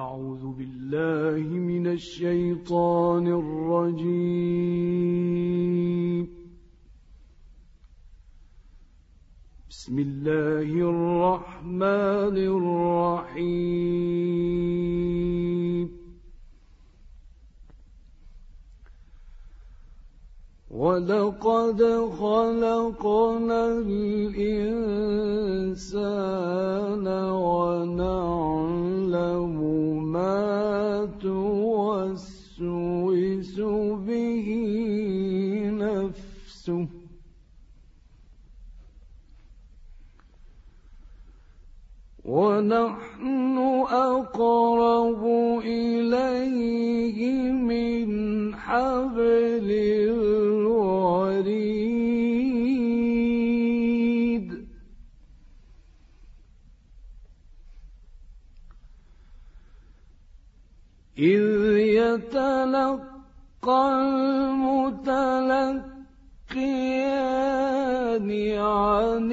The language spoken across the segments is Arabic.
أعوذ بالله من الشيطان الرجيم. بسم الله الرحمن الرحيم. ولقد خلقنا الإنسان ونعلم ونحن أقرب إليه من حبل الوريد. إذ يتلقى المتلقيان عن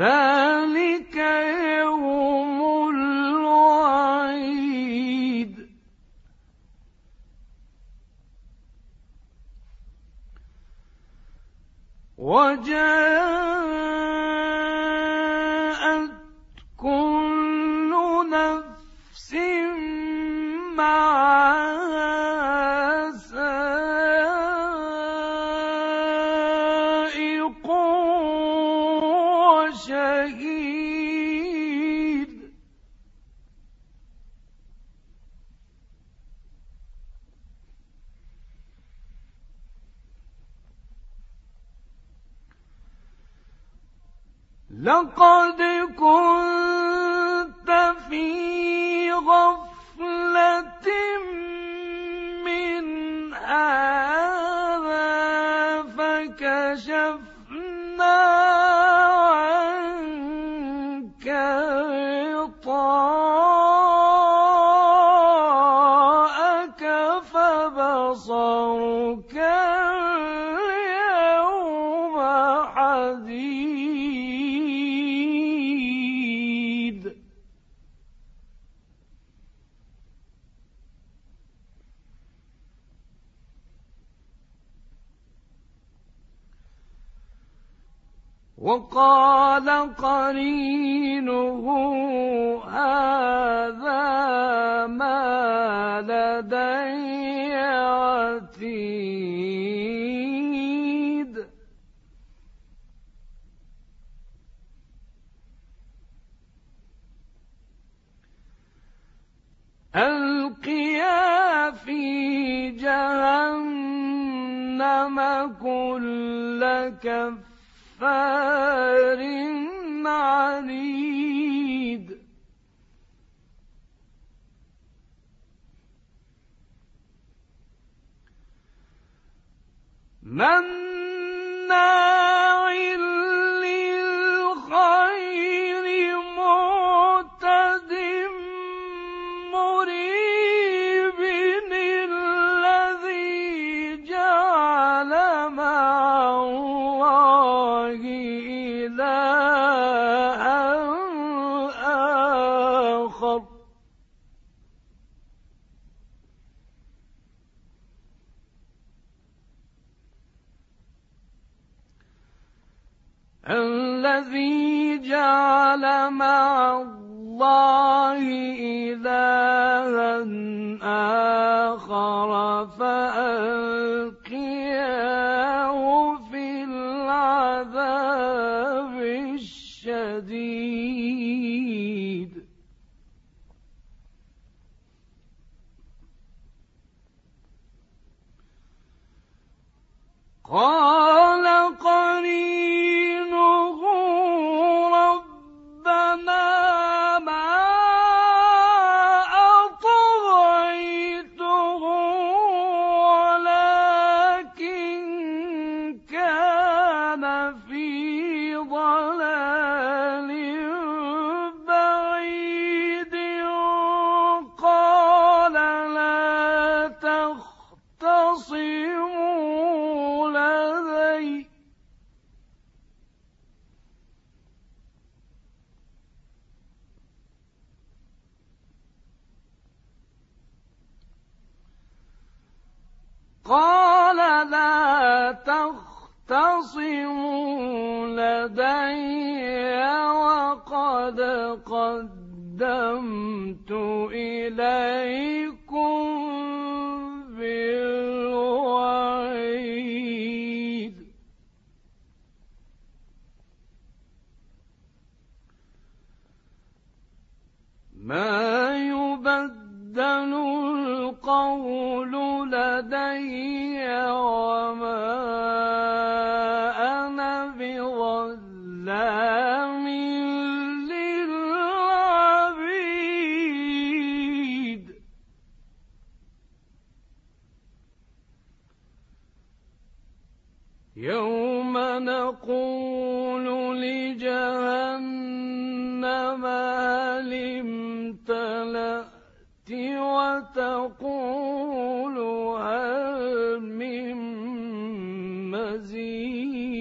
ذلك يوم الوعيد. وجاءت كل نفس معها لقد كنت في غفلة من هذا فكشفنا عنك غطاءك فبصرك اليوم حديد وقال قرينه هذا ما لدي عتيد. ألقيا في جهنم كل كفار عنيد. مناع الذي جعل مع الله إلها آخر فألقياه في العذاب الشديد. قال لا تختصموا لدي وقد قدمت إليكم وتقول هل من مزيد؟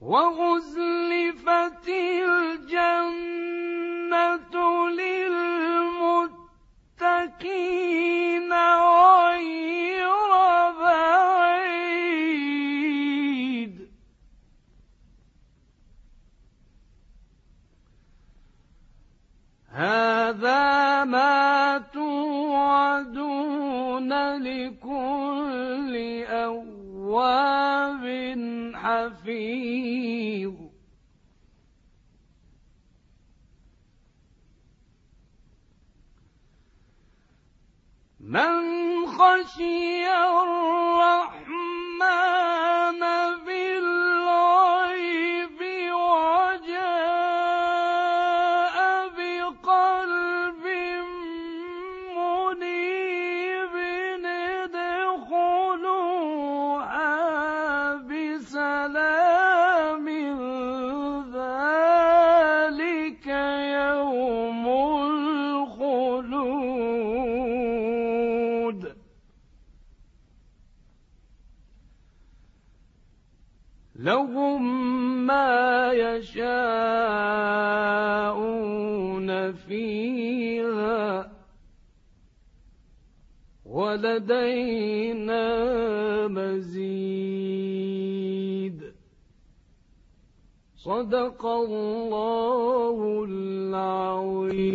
وأزلفت حفيظ. من خشي الرحمن لهم ما يشاءون فيها ولدينا مزيد. صدق الله العظيم.